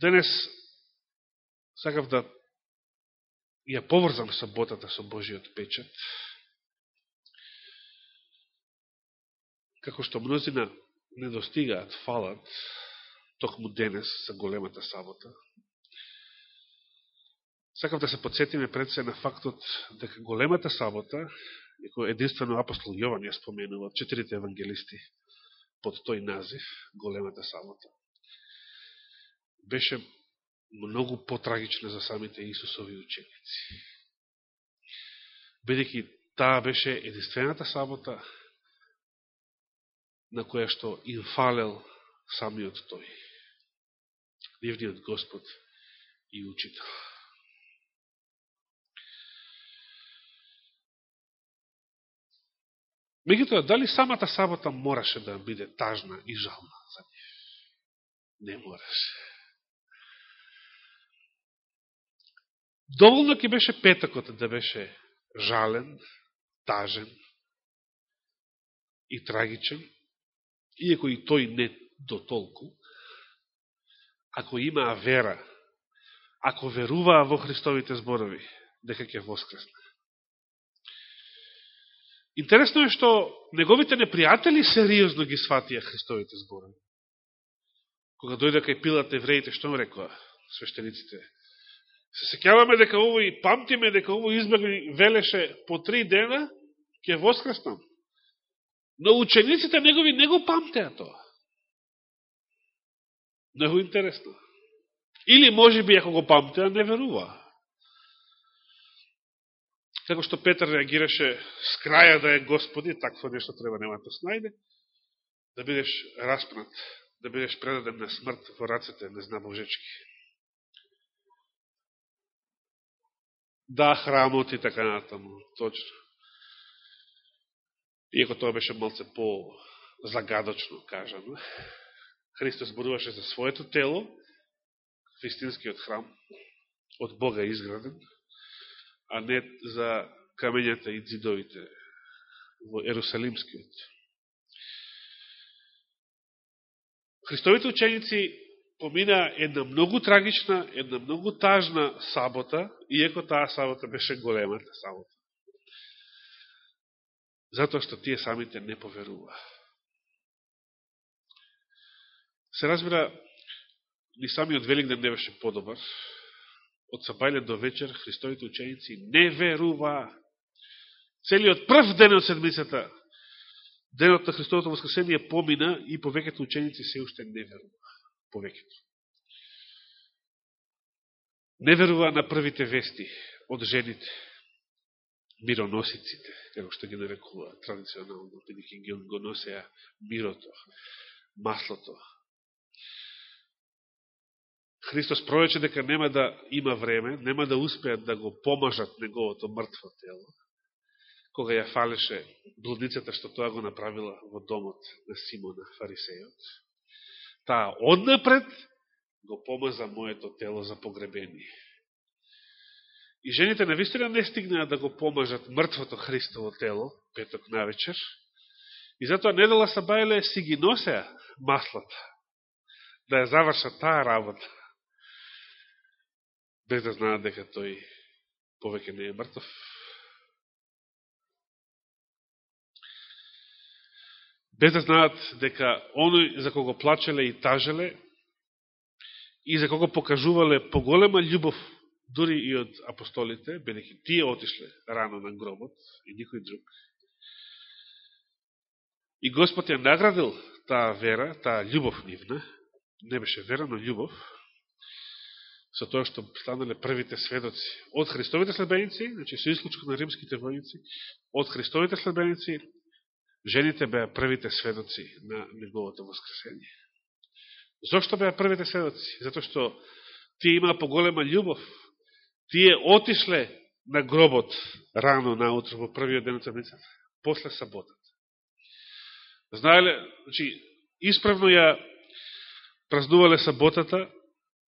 Денес сакав да ја поврзам саботата со Божиот печат. Како што мнозина не достигаат, фалат, токму денес за големата сабота. Сакав да се подсетиме пред се на фактот дека големата сабота, иако единствено апостол Јован ја споменува, четирите евангелисти под тој назив, големата сабота, беше многу потрагична за самите Исусови ученици. Бидеќи таа беше единствената сабота на која што им фалел самиот тој, нивниот Господ и Учител. Меѓутоа, дали самата сабота мораше да биде тажна и жална за нив? Не мораше. Доволно ќе беше петакот да беше жален, тажен и трагичен, иако и тој не до толку, ако имаа вера, ако веруваа во Христовите зборови, дека ќе воскресне. Интересно е што неговите непријатели сериозно ги сватија Христовите зборови. Кога дојде кај пилат евреите, што му рекоа свештениците? Се секјаваме дека овој, памтиме дека овој избегли велеше по три дена, ќе воскреснам. Но учениците негови не го памтеа тоа. Много интересно. Или може би, ако го памтеа, не верува. Како што Петар реагираше с краја да е Господи, такво нешто треба нема да снајде, да бидеш распнат, да бидеш предаден на смрт во рацете не знам Божечки. Да, храмот и така натаму, точно. Иако тоа беше малце по-загадочно кажано. Христос зборуваше за своето тело, вистинскиот храм, од Бога изграден, а не за камењата и дзидовите во Ерусалимскиот. Христовите ученици помина една многу трагична, една многу тажна сабота, иеко таа сабота беше големата сабота. Затоа што тие самите не поверуваа. Се разбира, ни самиот Великден не беше подобар, од сапајле до вечер, Христовите ученици не верува. Целиот прв ден од седмицата, денот на Христовото воскресение помина и повеќето ученици се уште не веруваа. Повеќето. Не веруваа на првите вести од жените, мироносиците, како што ги нарекува традиционално, бидеќи ги го носеа мирото, маслото, Христос прорече дека нема да има време, нема да успеат да го помажат неговото мртво тело, кога ја фалеше блудницата што тоа го направила во домот на Симона Фарисејот. Таа однапред го помаза моето тело за погребение. И жените навистина не стигнаа да го помажат мртвото Христово тело, петок на вечер, и затоа недела Сабајле си ги носеа маслата, да ја завршат таа работа без да знаат дека тој повеќе не е мртв, Без да знаат дека оној за кого плачеле и тажеле и за кого покажувале поголема љубов дури и од апостолите, бедеќи тие отишле рано на гробот и никој друг. И Господ ја наградил таа вера, таа љубов нивна, не беше вера, но љубов, со тоа што станале првите сведоци од Христовите следбеници, значи со исклучко на римските војници, од Христовите следбеници, жените беа првите сведоци на неговото воскресение. Зошто беа првите сведоци? Зато што тие имаа поголема љубов. Тие отишле на гробот рано наутро во првиот ден од седмицата, после саботата. Знаеле, значи, исправно ја празнувале саботата,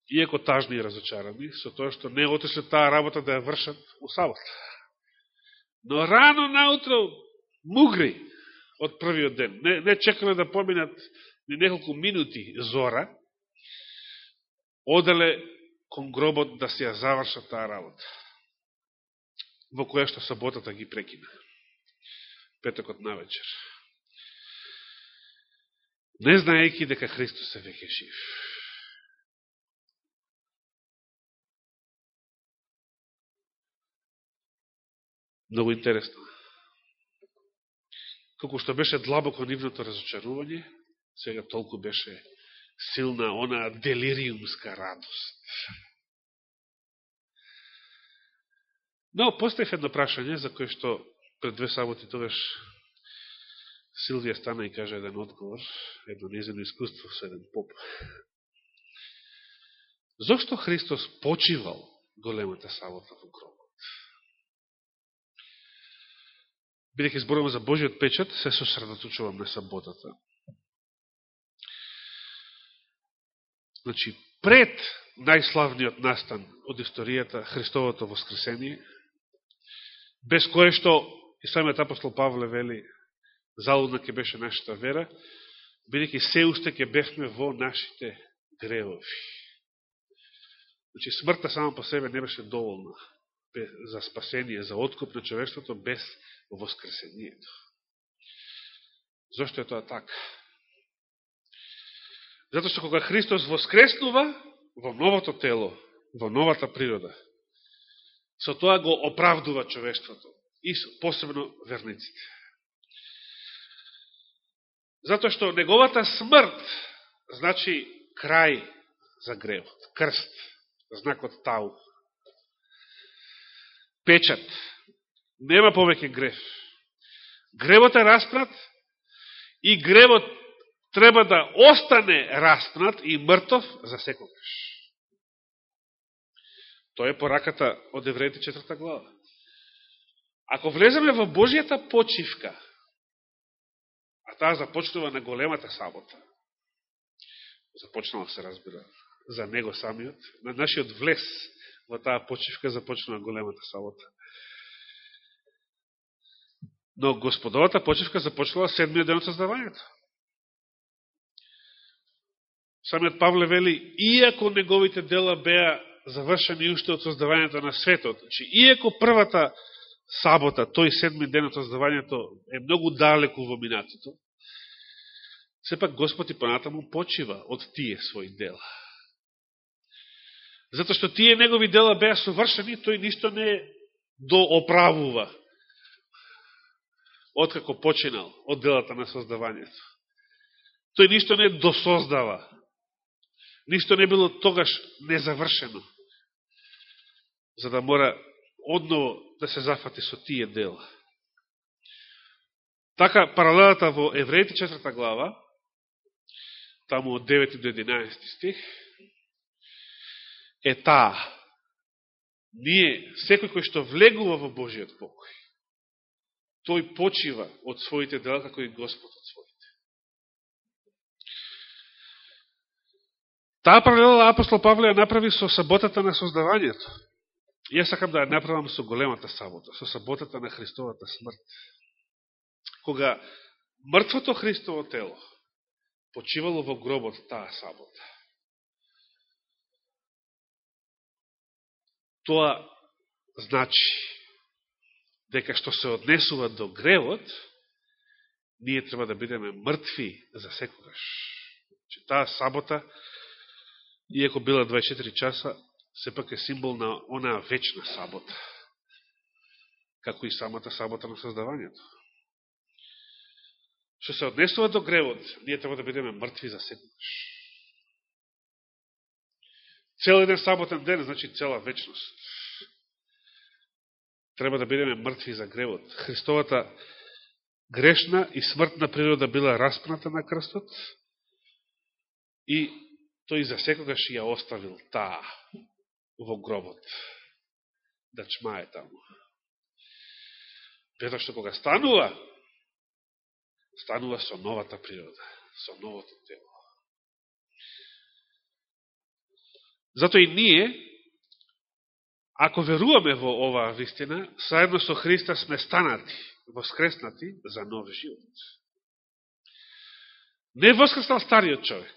иако тажни и разочарани, со тоа што не отишле таа работа да ја вршат у сабот. Но рано наутро мугри од првиот ден. Не, не чекале да поминат ни неколку минути зора, оделе кон гробот да се ја завршат таа работа, во која што саботата ги прекина. Петокот на вечер. Не знаеки дека Христос е веќе жив. Много интересно. Колку што беше длабоко нивното разочарување, сега толку беше силна она делириумска радост. Но поставив едно прашање за кое што пред две саботи тогаш Силвија стана и кажа еден одговор, едно незено искуство со еден поп. Зошто Христос почивал големата сабота во гроб? Бидеќи зборуваме за Божиот печат, се сосредоточувам на саботата. Значи, пред најславниот настан од историјата, Христовото воскресение, без кое што и самиот апостол Павле вели, залудна ќе беше нашата вера, бидеќи се уште ќе бевме во нашите гревови. Значи, смртта само по себе не беше доволна за спасение, за откуп на човештвото без воскресението. Зошто е тоа така? Зато што кога Христос воскреснува во новото тело, во новата природа, со тоа го оправдува човештвото и посебно верниците. Затоа што неговата смрт значи крај за гревот, крст, знакот тау, печат, нема повеќе грев. Гревот е распнат и гревот треба да остане распнат и мртов за секогаш. Тоа е пораката од Евреите 4 глава. Ако влеземе во Божијата почивка, а таа започнува на големата сабота, започнала се разбира за него самиот, на нашиот влез во таа почивка започнува големата сабота. Но господовата почивка започнала седмиот ден од создавањето. Самиот Павле вели, иако неговите дела беа завршени уште од создавањето на светот, значи, иако првата сабота, тој седми ден од создавањето е многу далеку во минатото, сепак Господ и понатаму почива од тие своји дела. Затоа што тие негови дела беа совршени, тој ништо не дооправува откако починал од делата на создавањето. Тој ништо не досоздава. Ништо не било тогаш незавршено. За да мора одново да се зафати со тие дела. Така, паралелата во Евреите 4 глава, таму од 9 до 11 стих, е таа. Ние, секој кој што влегува во Божиот покој, тој почива од своите дела, како и Господ од своите. Таа паралела апостол Павле ја направи со саботата на создавањето. Јас сакам да ја направам со големата сабота, со саботата на Христовата смрт. Кога мртвото Христово тело почивало во гробот таа сабота. Тоа значи дека што се однесува до гревот, ние треба да бидеме мртви за секогаш. Че таа сабота, иако била 24 часа, сепак е символ на онаа вечна сабота, како и самата сабота на создавањето. Што се однесува до гревот, ние треба да бидеме мртви за секогаш. Цел еден саботен ден, значи цела вечност. Треба да бидеме мртви за гревот. Христовата грешна и смртна природа била распната на крстот и тој за секогаш ја оставил таа во гробот. Да чмае таму. Пето што кога станува, станува со новата природа, со новото тело. Зато и ние, ако веруваме во оваа вистина, заедно со Христа сме станати, воскреснати за нов живот. Не воскреснал стариот човек,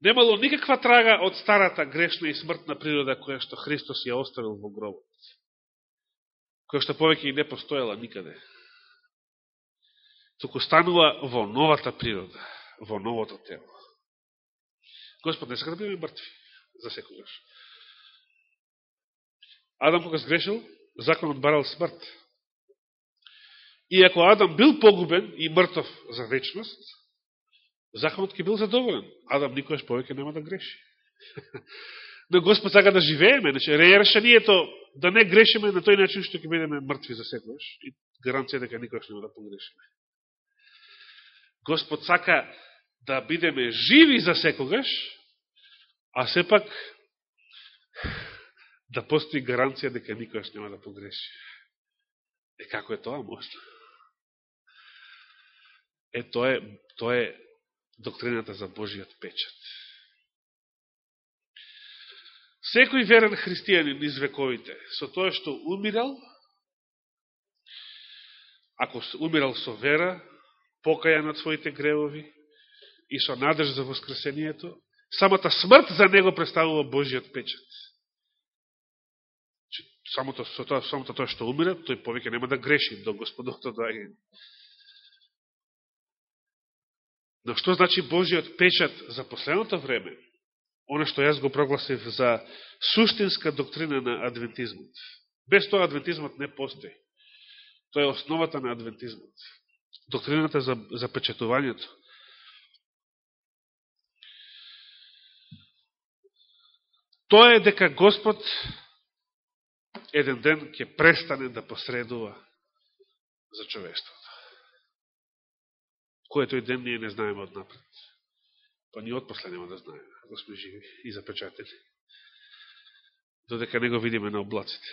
Немало никаква трага од старата грешна и смртна природа која што Христос ја оставил во гробот. Која што повеќе и не постоела никаде. Туку станува во новата природа, во новото тело. Господ не сака да бидеме мртви за секогаш. Адам кога сгрешил, законот барал смрт. И ако Адам бил погубен и мртов за вечност, законот ќе бил задоволен. Адам никогаш повеќе нема да греши. Но Господ сака да живееме, значи решението да не грешиме на тој начин што ќе бидеме мртви за секогаш и гаранција дека никогаш нема да погрешиме. Господ сака да бидеме живи за секогаш, а сепак да постои гаранција дека никојаш нема да погреши. Е, како е тоа можно? Е, тоа е, тоа е доктрината за Божиот печат. Секој верен христијанин из вековите, со тоа што умирал, ако умирал со вера, покаја над своите гревови и со надеж за воскресението, самата смрт за него представува Божиот печат самото, со тоа, самото тоа што умира, тој повеќе нема да греши до Господото доаѓање. Но што значи Божиот печат за последното време? Оно што јас го прогласив за суштинска доктрина на адвентизмот. Без тоа адвентизмот не постои. Тоа е основата на адвентизмот. Доктрината за, за печатувањето. Тоа е дека Господ еден ден ќе престане да посредува за човештвото. Кој е тој ден ние не знаеме од напред. Па ни отпосле нема да знаеме, ако сме живи и запечатени. Додека не го видиме на облаците.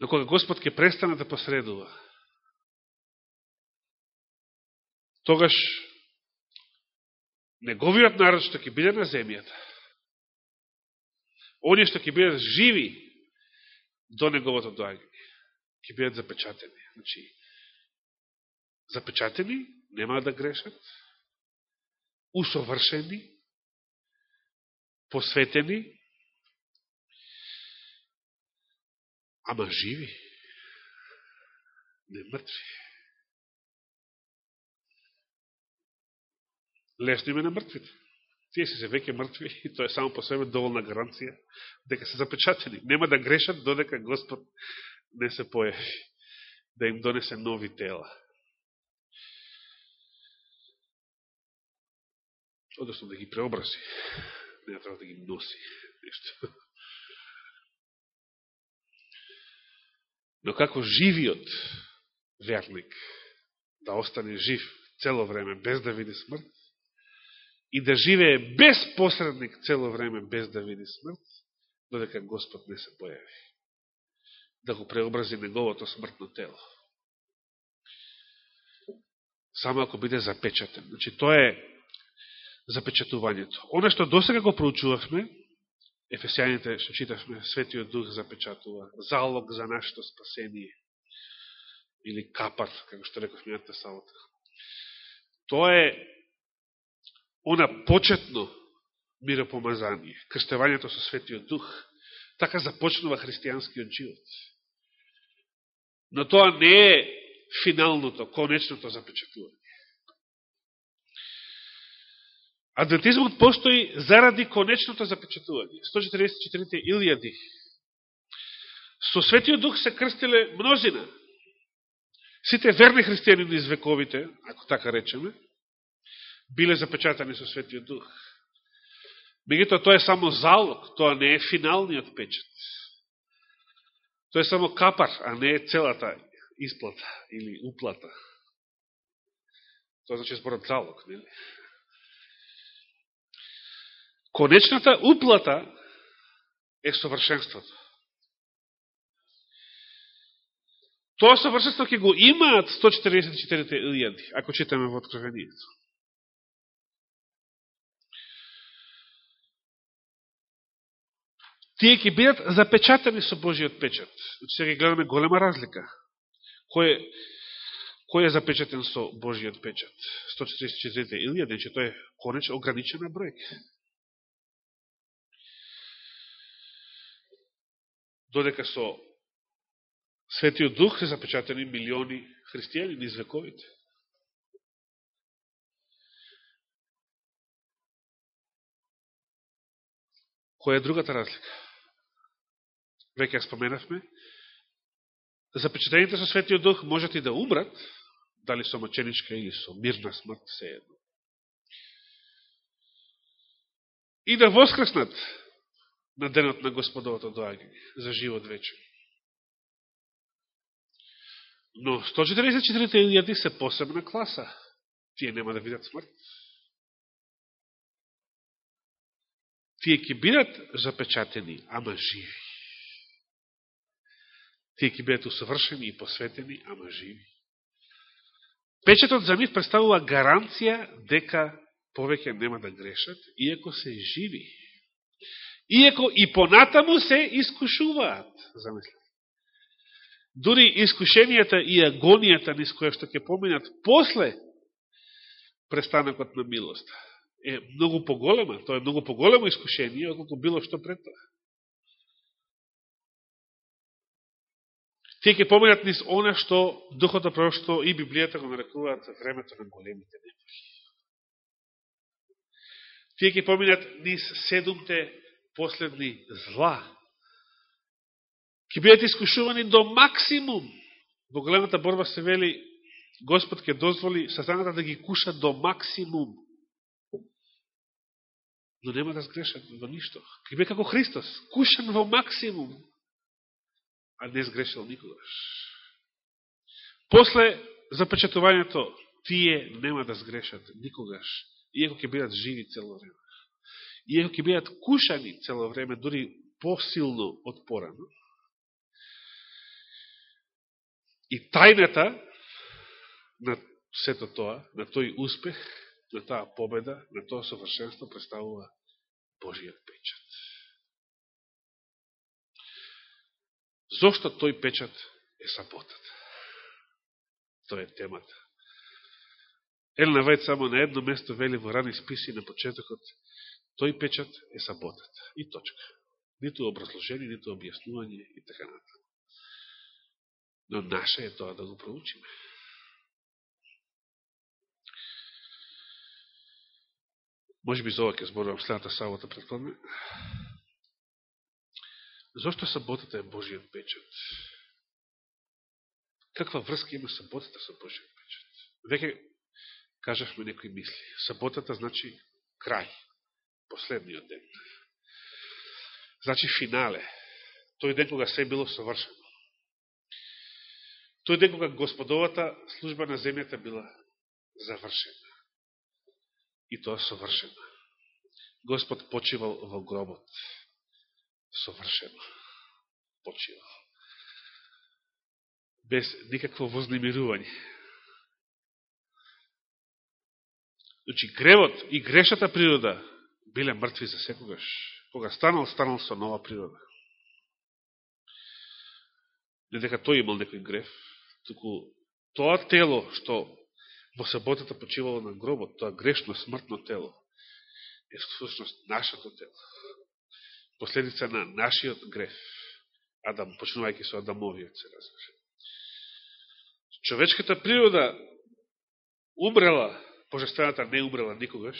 Но кога Господ ќе престане да посредува, тогаш неговиот народ што ќе биде на земјата, Оние што ќе бидат живи до неговото доаѓање, ќе бидат запечатени. Значи, запечатени, нема да грешат, усовршени, посветени, ама живи, не мртви. Лесно име на мртвите. Тие се веќе мртви и тоа е само по себе доволна гаранција дека се запечатени. Нема да грешат додека Господ не се појави, да им донесе нови тела. Односно да ги преобрази, не треба да ги носи нешто. Но како живиот верник да остане жив цело време без да види смрт, и да живее без посредник цело време, без да види смрт, додека Господ не се појави. Да го преобрази неговото смртно тело. Само ако биде запечатен. Значи, тоа е запечатувањето. Оно што досега го проучувавме, Ефесијаните што читавме, Светиот Дух запечатува, залог за нашето спасение, или капар, како што реков мијата сабота. Тоа е она почетно миропомазание, крштевањето со Светиот Дух, така започнува христијанскиот живот. Но тоа не е финалното, конечното запечатување. Адвентизмот постои заради конечното запечатување. 144 илјади. Со Светиот Дух се крстиле мнозина. Сите верни христијани из вековите, ако така речеме, биле запечатани со Светиот Дух. Мегутоа, тоа е само залог, тоа не е финалниот печат. Тоа е само капар, а не е целата исплата или уплата. Тоа значи зборот залог, нели? Конечната уплата е совршенството. Тоа совршенство ќе го имаат 144.000, ако читаме во Откровението. Тие ќе бидат запечатани со Божиот печат. Значи, сега гледаме голема разлика. Кој, кој е запечатен со Божиот печат? 144 илија, значи тој е конеч ограничена бројка. Додека со Светиот Дух се запечатени милиони христијани низ вековите. Која е другата разлика? Веќе ја споменавме. Запечатените со Светиот Дух можат и да умрат, дали со маченичка или со мирна смрт, се едно. И да воскреснат на денот на Господовото доаѓање, за живот вечен. Но 144.000 се посебна класа. Тие нема да видат смрт. Тие ќе бидат запечатени, ама живи. Тие ќе бидат усовршени и посветени, ама живи. Печетот за нив представува гаранција дека повеќе нема да грешат, иако се живи. Иако и понатаму се искушуваат, замислете. Дури искушенијата и агонијата низ која што ќе поминат после престанокот на милост е многу поголема. Тоа е многу поголемо искушение, отколку било што пред тоа. Тие ќе поминат низ она што Духото Пророќство и Библијата го нарекуваат времето на големите неволи. Тие ќе поминат низ седумте последни зла. Ке бидат искушувани до максимум. Во големата борба се вели, Господ ќе дозволи сатаната да ги куша до максимум но нема да сгрешат во ништо. Ке бе како Христос, кушан во максимум, а не сгрешил никогаш. После запечатувањето, тие нема да сгрешат никогаш, иако ќе бидат живи цело време. Иако ќе бидат кушани цело време, дури посилно од порано. И тајната на сето тоа, на тој успех, на таа победа, на тоа совршенство представува Божијот печат. Зошто тој печат е саботата? Тоа е темата. Елена Вајд само на едно место вели во рани списи на почетокот, тој печат е саботата. И точка. Ниту образложение, ниту објаснување и така натаму. Но наше е тоа да го проучиме. Може би за ова ќе зборувам следната сабота предходна. Зошто саботата е Божиот печат? Каква врска има саботата со Божиот печат? Веќе кажавме некои мисли. Саботата значи крај, последниот ден. Значи финале. Тој ден кога се било совршено. Тој ден кога Господовата служба на земјата била завршена и тоа совршено. Господ почивал во гробот. Совршено. Почивал. Без никакво вознемирување. Значи, гревот и грешата природа биле мртви за секогаш. Кога станал, станал со нова природа. Не дека тој имал некој грев, туку тоа тело што во саботата почивало на гробот, тоа грешно, смртно тело, е всушност нашето тело. Последица на нашиот греф, Адам, почнувајќи со Адамовиот, се разбира. Човечката природа умрела, божествената не умрела никогаш,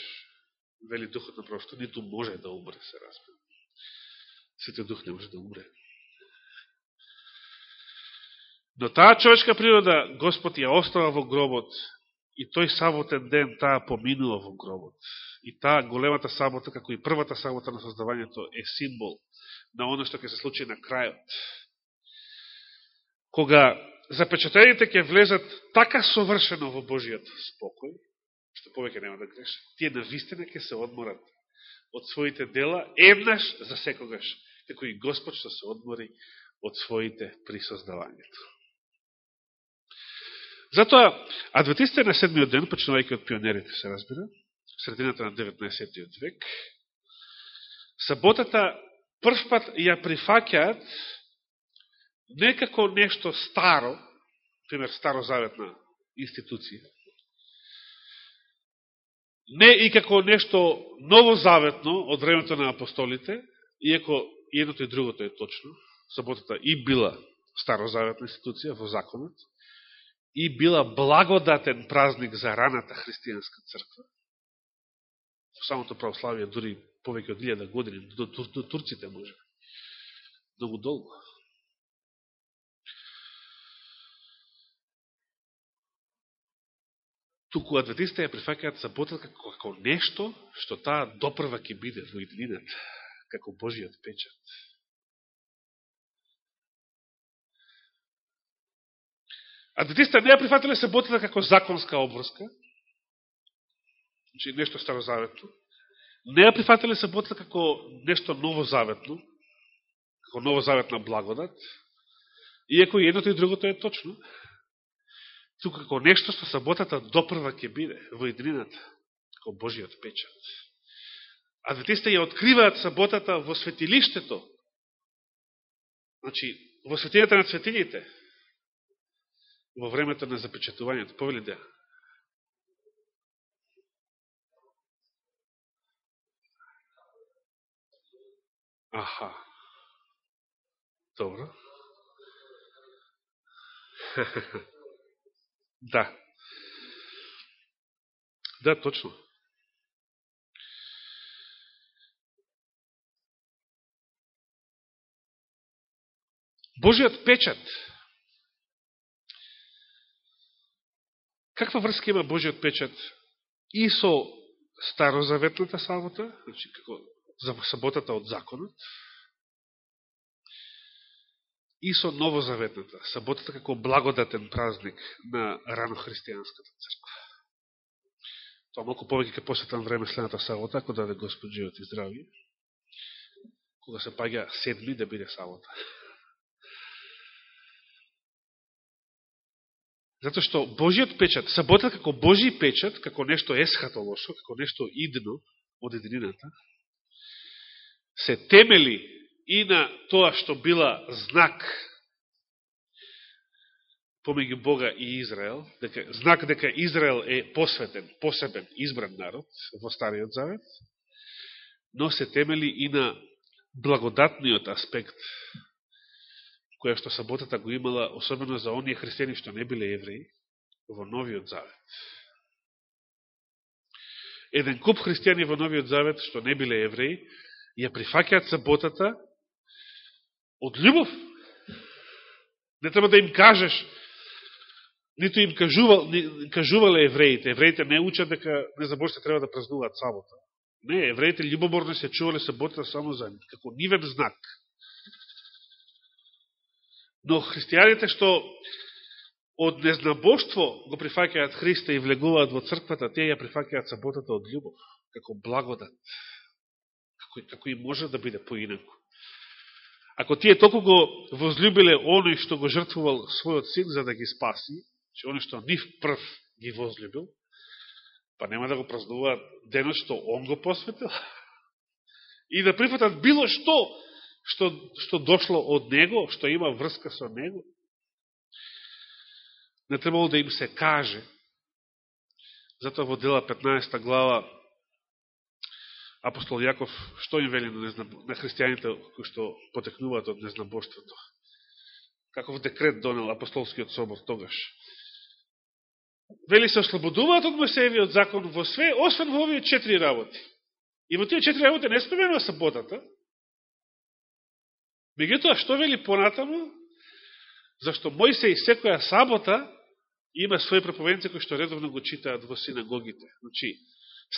вели духот на просто, ниту може да умре, се разбира. Сите дух не може да умре. Но таа човечка природа Господ ја остава во гробот И тој саботен ден таа поминува во гробот. И таа големата сабота, како и првата сабота на создавањето, е символ на оно што ќе се случи на крајот. Кога запечатените ќе влезат така совршено во Божиот спокој, што повеќе нема да грешат, тие на вистина ќе се одморат од своите дела, еднаш за секогаш, како и Господ што се одмори од своите при создавањето. Затоа, адвентистите на седмиот ден, почнувајќи од пионерите, се разбира, средината на 19. век, саботата првпат ја прифакјаат некако нешто старо, пример старозаветна институција. Не и како нешто новозаветно од времето на апостолите, иако едното и другото е точно, саботата и била старозаветна институција во законот, и била благодатен празник за раната христијанска црква. Во самото православие, дури повеќе од 1000 години, до, до, до турците може. Многу долго. Туку адвентистите ја прифакаат саботата како, како нешто што таа допрва ќе биде во иднината, како Божиот печат. Адвентистите не ја прифатиле саботата како законска обврска, значи нешто старозаветно. Не ја прифатиле саботата како нешто новозаветно, како новозаветна благодат, иако и едното и другото е точно. Тука како нешто што саботата допрва ќе биде во еднината, како Божиот печат. Адвентистите ја откриваат саботата во светилиштето, значи во светињата на светилите во времето на запечатувањето. Повели да. Аха. Добро. да. Да, точно. Божиот печат Каква врска има Божиот печат и со старозаветната сабота, значи како за саботата од законот, и со новозаветната, саботата како благодатен празник на ранохристијанската црква. Тоа малко повеќе ке посетам време следната сабота, ако даде Господ живот и здравје, кога се паѓа седми да биде сабота. Зато што Божиот печат, сабота како Божи печат, како нешто есхатолошо, како нешто идно од единината, се темели и на тоа што била знак помеѓу Бога и Израел, дека, знак дека Израел е посветен, посебен, избран народ во Стариот Завет, но се темели и на благодатниот аспект која што саботата го имала, особено за оние христијани што не биле евреи, во Новиот Завет. Еден куп христијани во Новиот Завет, што не биле евреи, ја прифакеат саботата од љубов. Не треба да им кажеш, ниту им кажувал, кажувале евреите. Евреите не учат дека не забоште да треба да празнуваат сабота. Не, евреите љубоморно се чувале саботата само за како нивен знак Но христијаните што од незнабоштво го прифакаат Христа и влегуваат во црквата, тие ја прифакаат саботата од љубов, како благодат, како, како и може да биде поинако. Ако тие толку го возлюбиле оној што го жртвувал својот син за да ги спаси, че оној што нив прв ги возлюбил, па нема да го празнуваат денот што он го посветил, и да прифатат било што што, што дошло од него, што има врска со него. Не требало да им се каже. Затоа во дела 15 глава апостол Јаков што им вели на, на христијаните кои што потекнуваат од незнаборството. Каков декрет донел апостолскиот собор тогаш. Вели се ослободуваат од Мојсеевиот закон во све, освен во овие четири работи. И во тие четири работи не споменува саботата, Меѓутоа, што вели понатаму? Зашто Мојсеј секоја сабота има своји проповедници кои што редовно го читаат во синагогите. Значи,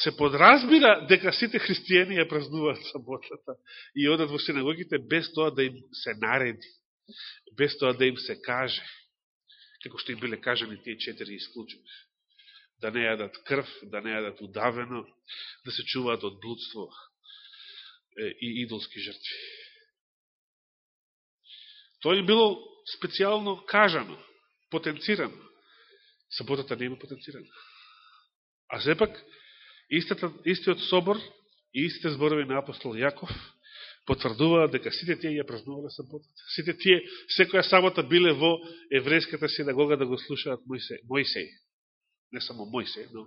се подразбира дека сите христијани ја празнуваат саботата и одат во синагогите без тоа да им се нареди, без тоа да им се каже, како што им биле кажани тие четири исклучови. Да не јадат крв, да не јадат удавено, да се чуваат од блудство и идолски жртви. Тоа им било специјално кажано, потенцирано. Саботата не има потенцирано. А сепак, истата, истиот собор и истите зборови на апостол Јаков потврдува дека сите тие ја празнувале саботата. Сите тие секоја сабота биле во еврејската синагога да го слушаат Мојсей. Мојсей. Не само Мојсе, но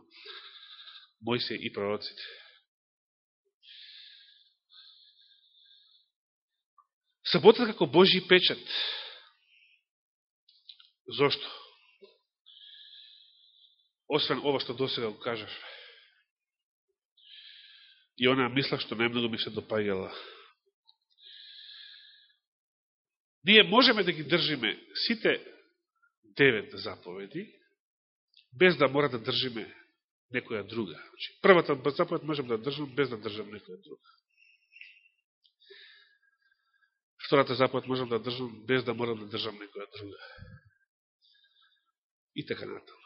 Мојсе и пророците. Саботата како Божи печат. Зошто? Освен ова што досега го кажав. И она мисла што најмногу ми се допаѓала. Ние можеме да ги држиме сите девет заповеди, без да мора да држиме некоја друга. Значи, првата заповед можеме да држам без да држам некоја друга. Втората заповед можам да држам без да морам да држам некоја друга. И така натаму.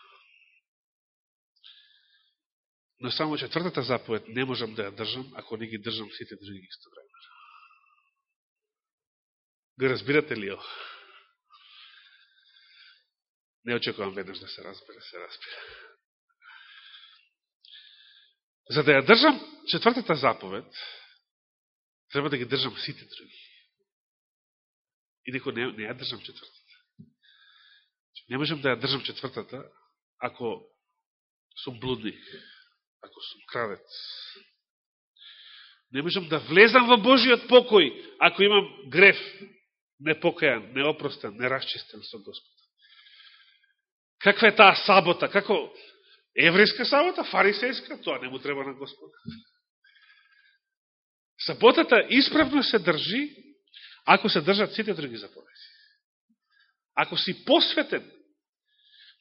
Но само четвртата заповед не можам да ја држам, ако не ги држам сите други истовремено. Го разбирате ли ова? Не очекувам веднаш да се разбере, се разбира. За да ја држам четвртата заповед, треба да ги држам сите други. И дека не, не ја држам четвртата. Значи, не можем да ја држам четвртата ако сум блудник, ако сум кравец. Не можем да влезам во Божиот покој ако имам греф, непокајан, неопростен, нерасчистен со Господ. Каква е таа сабота? Како еврејска сабота, фарисејска? Тоа не му треба на Господ. Саботата исправно се држи ако се држат сите други заповеди. Ако си посветен,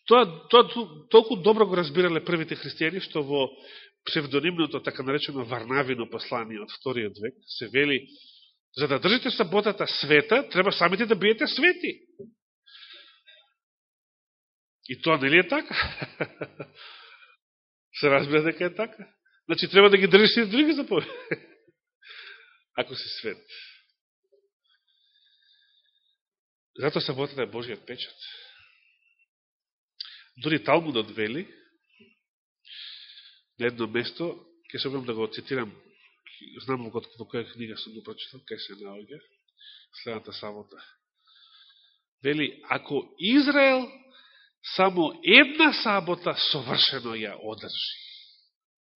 тоа, тоа толку добро го разбирале првите христијани, што во псевдонимното, така наречено Варнавино послание од вториот век, се вели, за да држите саботата света, треба самите да биете свети. И тоа нели е така? се разбира дека е така? Значи, треба да ги држиш и други заповеди. Ако си свет. Зато саботата е Божиот печат. Дори Талмудот вели, на едно место, ќе се обрам да го цитирам, знам во, која книга сум го прочитал, кај се наоѓа, следната сабота. Вели, ако Израел само една сабота совршено ја одржи,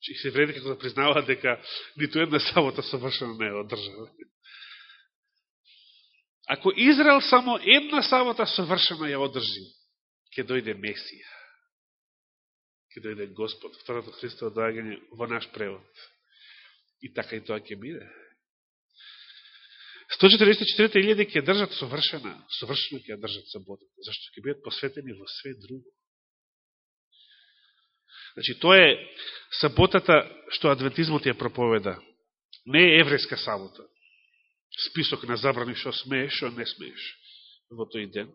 и се вреди како да признава дека ниту една сабота совршено не ја одржава. Ако Израел само една сабота совршена ја одржи, ќе дојде Месија. Ќе дојде Господ, второто Христово доаѓање во наш превод. И така и тоа ќе биде. 144.000 ќе држат совршена, совршено ќе држат саботата, зашто ќе бидат посветени во све друго. Значи, тоа е саботата што адвентизмот ја проповеда. Не е еврејска сабота список на забрани што смееш, што не смееш во тој ден.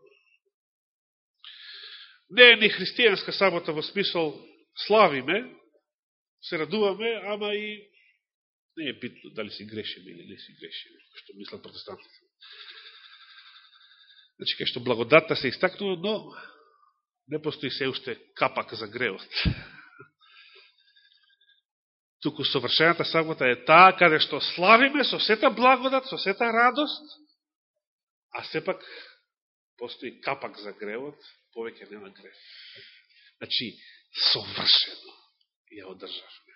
Не е ни христијанска сабота во смисол славиме, се радуваме, ама и не е битно дали си грешиме или не си грешиме, што мислат протестантите. Значи, кај што благодатта се истакнува, но не постои се уште капак за греот. Туку совршената сабота е таа каде што славиме со сета благодат, со сета радост, а сепак постои капак за гревот, повеќе нема грев. Значи, совршено ја одржавме.